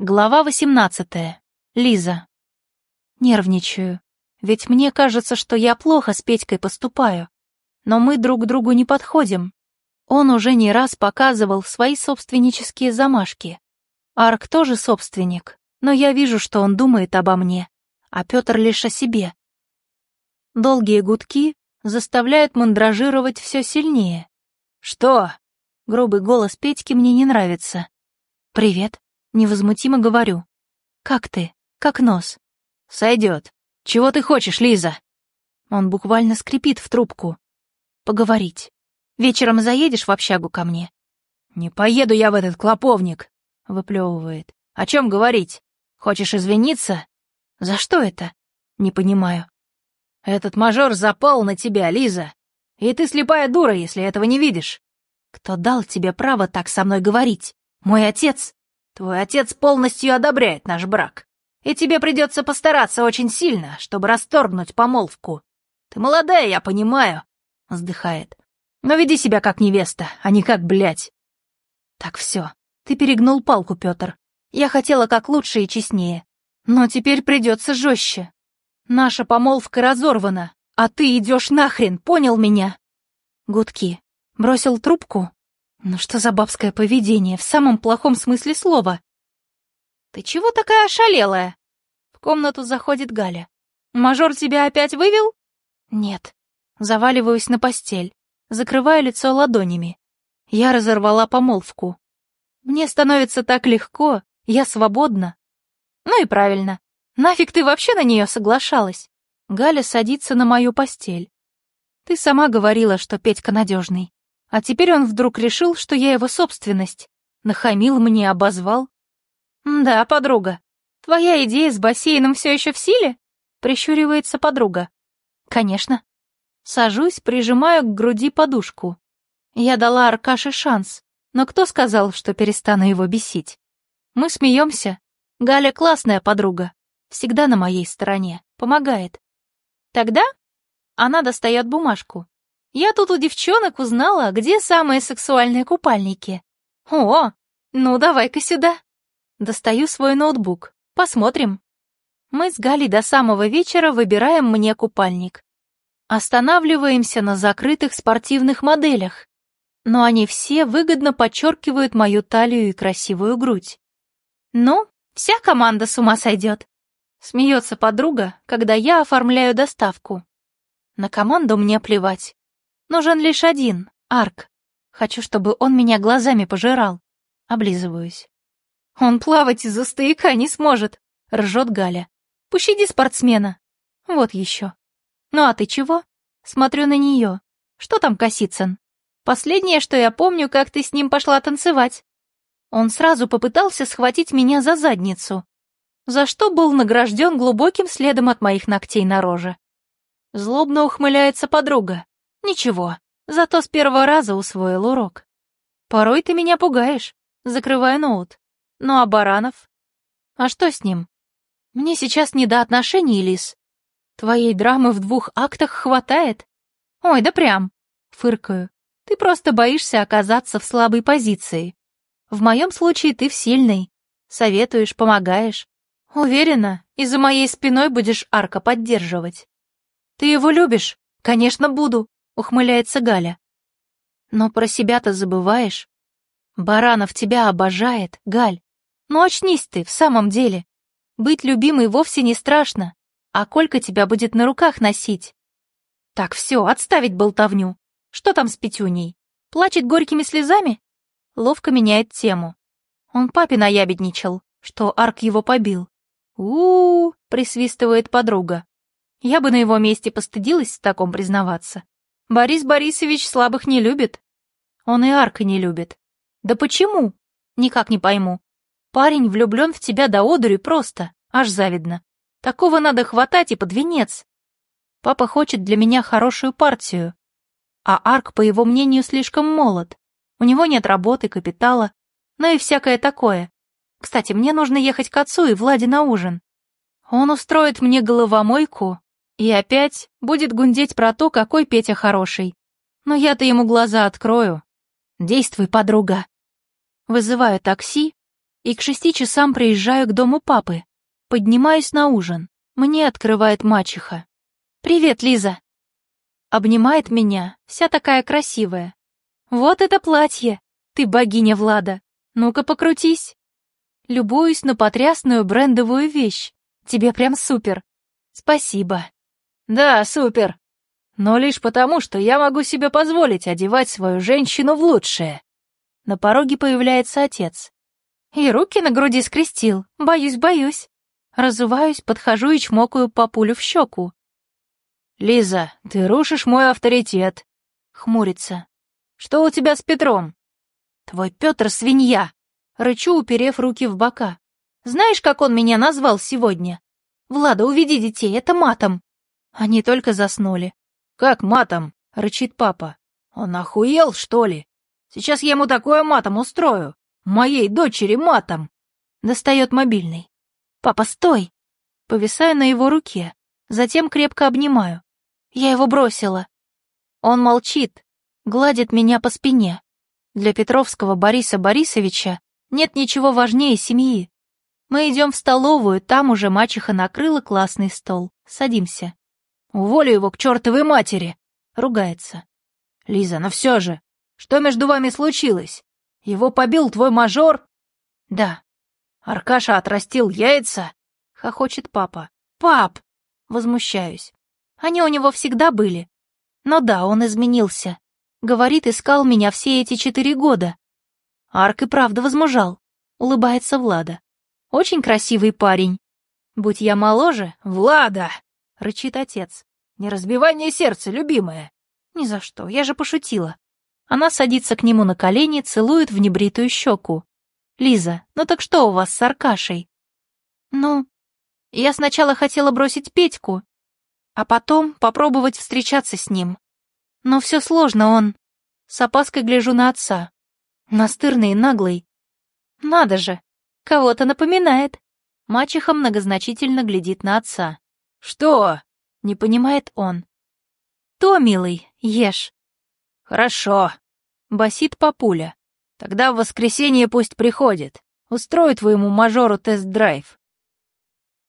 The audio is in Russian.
Глава 18. Лиза. Нервничаю. Ведь мне кажется, что я плохо с Петькой поступаю. Но мы друг другу не подходим. Он уже не раз показывал свои собственнические замашки. Арк тоже собственник, но я вижу, что он думает обо мне, а Петр лишь о себе. Долгие гудки заставляют мандражировать все сильнее. «Что?» — грубый голос Петьки мне не нравится. «Привет», Невозмутимо говорю. «Как ты? Как нос?» «Сойдет. Чего ты хочешь, Лиза?» Он буквально скрипит в трубку. «Поговорить. Вечером заедешь в общагу ко мне?» «Не поеду я в этот клоповник», — выплевывает. «О чем говорить? Хочешь извиниться?» «За что это?» «Не понимаю». «Этот мажор запал на тебя, Лиза. И ты слепая дура, если этого не видишь». «Кто дал тебе право так со мной говорить? Мой отец?» Твой отец полностью одобряет наш брак, и тебе придется постараться очень сильно, чтобы расторгнуть помолвку. Ты молодая, я понимаю, — вздыхает. Но веди себя как невеста, а не как блядь. Так все, ты перегнул палку, Петр. Я хотела как лучше и честнее. Но теперь придется жестче. Наша помолвка разорвана, а ты идешь нахрен, понял меня? Гудки. Бросил трубку, ну что за бабское поведение, в самом плохом смысле слова? Ты чего такая ошалелая? В комнату заходит Галя. Мажор тебя опять вывел? Нет. Заваливаюсь на постель, закрываю лицо ладонями. Я разорвала помолвку. Мне становится так легко, я свободна. Ну и правильно. Нафиг ты вообще на нее соглашалась? Галя садится на мою постель. Ты сама говорила, что Петька надежный. А теперь он вдруг решил, что я его собственность. Нахамил мне, обозвал. «Да, подруга, твоя идея с бассейном все еще в силе?» Прищуривается подруга. «Конечно». Сажусь, прижимаю к груди подушку. Я дала Аркаше шанс, но кто сказал, что перестану его бесить? Мы смеемся. Галя классная подруга, всегда на моей стороне, помогает. Тогда она достает бумажку. Я тут у девчонок узнала, где самые сексуальные купальники. О, ну давай-ка сюда. Достаю свой ноутбук. Посмотрим. Мы с Галей до самого вечера выбираем мне купальник. Останавливаемся на закрытых спортивных моделях. Но они все выгодно подчеркивают мою талию и красивую грудь. Ну, вся команда с ума сойдет. Смеется подруга, когда я оформляю доставку. На команду мне плевать. Нужен лишь один, Арк. Хочу, чтобы он меня глазами пожирал. Облизываюсь. Он плавать из-за стояка не сможет, ржет Галя. Пощади спортсмена. Вот еще. Ну а ты чего? Смотрю на нее. Что там, Косицын? Последнее, что я помню, как ты с ним пошла танцевать. Он сразу попытался схватить меня за задницу, за что был награжден глубоким следом от моих ногтей на роже. Злобно ухмыляется подруга. Ничего, зато с первого раза усвоил урок. Порой ты меня пугаешь, закрывая ноут. Ну а Баранов? А что с ним? Мне сейчас не до отношений, Лис. Твоей драмы в двух актах хватает? Ой, да прям. Фыркаю. Ты просто боишься оказаться в слабой позиции. В моем случае ты в сильной. Советуешь, помогаешь. Уверена, и за моей спиной будешь Арка поддерживать. Ты его любишь? Конечно, буду. — ухмыляется Галя. «Но про себя-то забываешь. Баранов тебя обожает, Галь. Ну очнись ты, в самом деле. Быть любимой вовсе не страшно, а Колька тебя будет на руках носить. Так, все, отставить болтовню. Что там с Петюней? Плачет горькими слезами? Ловко меняет тему. Он папе наябедничал, что Арк его побил. у, -у, присвистывает подруга. Я бы на его месте постыдилась в таком признаваться. Борис Борисович слабых не любит. Он и Арка не любит. Да почему? Никак не пойму. Парень влюблен в тебя до одури просто, аж завидно. Такого надо хватать и под венец. Папа хочет для меня хорошую партию. А Арк, по его мнению, слишком молод. У него нет работы, капитала, ну и всякое такое. Кстати, мне нужно ехать к отцу и Владе на ужин. Он устроит мне головомойку, и опять будет гундеть про то, какой Петя хороший. Но я-то ему глаза открою. Действуй, подруга. Вызываю такси, И к шести часам приезжаю к дому папы. Поднимаюсь на ужин. Мне открывает мачеха. «Привет, Лиза!» Обнимает меня, вся такая красивая. «Вот это платье! Ты богиня Влада! Ну-ка покрутись!» Любуюсь на потрясную брендовую вещь. Тебе прям супер. Спасибо. Да, супер. Но лишь потому, что я могу себе позволить одевать свою женщину в лучшее. На пороге появляется отец. И руки на груди скрестил. Боюсь, боюсь. Разуваюсь, подхожу и чмокаю папулю в щеку. «Лиза, ты рушишь мой авторитет», — хмурится. «Что у тебя с Петром?» «Твой Петр — свинья», — рычу, уперев руки в бока. «Знаешь, как он меня назвал сегодня? Влада, уведи детей, это матом». Они только заснули. «Как матом?» — рычит папа. «Он охуел, что ли? Сейчас я ему такое матом устрою. Моей дочери матом!» Достает мобильный. «Папа, стой!» Повисаю на его руке, затем крепко обнимаю. Я его бросила. Он молчит, гладит меня по спине. Для Петровского Бориса Борисовича нет ничего важнее семьи. Мы идем в столовую, там уже мачеха накрыла классный стол. Садимся. «Уволю его к чертовой матери!» — ругается. «Лиза, ну все же! Что между вами случилось? Его побил твой мажор?» «Да». «Аркаша отрастил яйца?» — хохочет папа. «Пап!» — возмущаюсь. Они у него всегда были. Но да, он изменился. Говорит, искал меня все эти четыре года. Арк и правда возмужал. Улыбается Влада. Очень красивый парень. Будь я моложе... «Влада!» — рычит отец. «Не разбивай мне сердце, любимая!» «Ни за что, я же пошутила». Она садится к нему на колени, целует в небритую щеку. «Лиза, ну так что у вас с Аркашей?» «Ну, я сначала хотела бросить Петьку, а потом попробовать встречаться с ним. Но все сложно, он... С опаской гляжу на отца. Настырный и наглый. Надо же, кого-то напоминает. Мачеха многозначительно глядит на отца. «Что?» — не понимает он. «То, милый, ешь». «Хорошо», — басит папуля. «Тогда в воскресенье пусть приходит. Устрою твоему мажору тест-драйв».